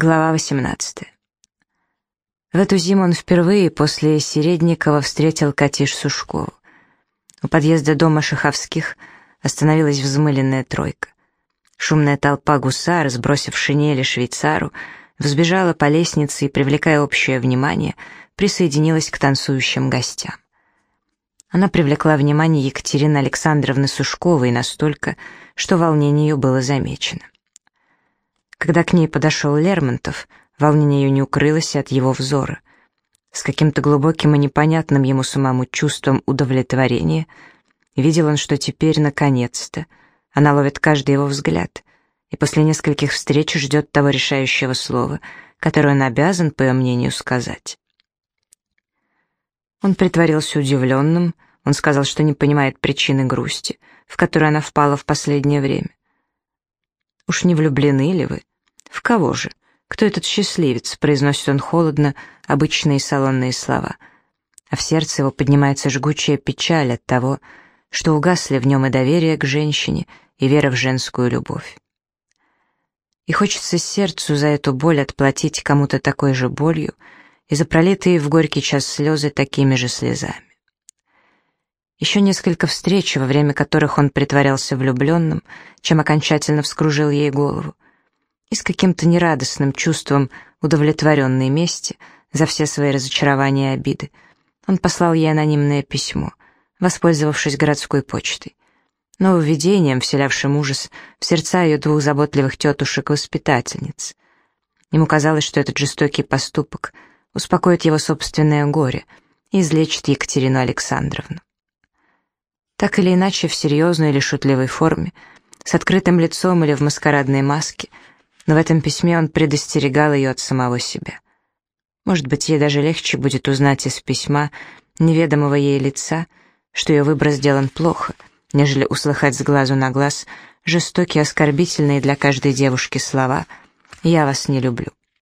Глава 18. В эту зиму он впервые после Середникова встретил Катиш Сушкову. У подъезда дома Шаховских остановилась взмыленная тройка. Шумная толпа гусар, сбросив шинели швейцару, взбежала по лестнице и, привлекая общее внимание, присоединилась к танцующим гостям. Она привлекла внимание Екатерины Александровны Сушковой настолько, что волнение ее было замечено. Когда к ней подошел Лермонтов, волнение ее не укрылось от его взора. С каким-то глубоким и непонятным ему самому чувством удовлетворения видел он, что теперь, наконец-то, она ловит каждый его взгляд, и после нескольких встреч ждет того решающего слова, которое он обязан, по ее мнению, сказать. Он притворился удивленным, он сказал, что не понимает причины грусти, в которую она впала в последнее время. «Уж не влюблены ли вы? В кого же? Кто этот счастливец?» — произносит он холодно обычные салонные слова. А в сердце его поднимается жгучая печаль от того, что угасли в нем и доверие к женщине, и вера в женскую любовь. И хочется сердцу за эту боль отплатить кому-то такой же болью и за пролитые в горький час слезы такими же слезами. Еще несколько встреч, во время которых он притворялся влюбленным, чем окончательно вскружил ей голову, и с каким-то нерадостным чувством удовлетворенной мести за все свои разочарования и обиды, он послал ей анонимное письмо, воспользовавшись городской почтой. Нововведением, вселявшим ужас в сердца ее двух заботливых тетушек-воспитательниц. Ему казалось, что этот жестокий поступок успокоит его собственное горе и излечит Екатерину Александровну. Так или иначе, в серьезной или шутливой форме, с открытым лицом или в маскарадной маске, но в этом письме он предостерегал ее от самого себя. Может быть, ей даже легче будет узнать из письма неведомого ей лица, что ее выбор сделан плохо, нежели услыхать с глазу на глаз жестокие, оскорбительные для каждой девушки слова «Я вас не люблю».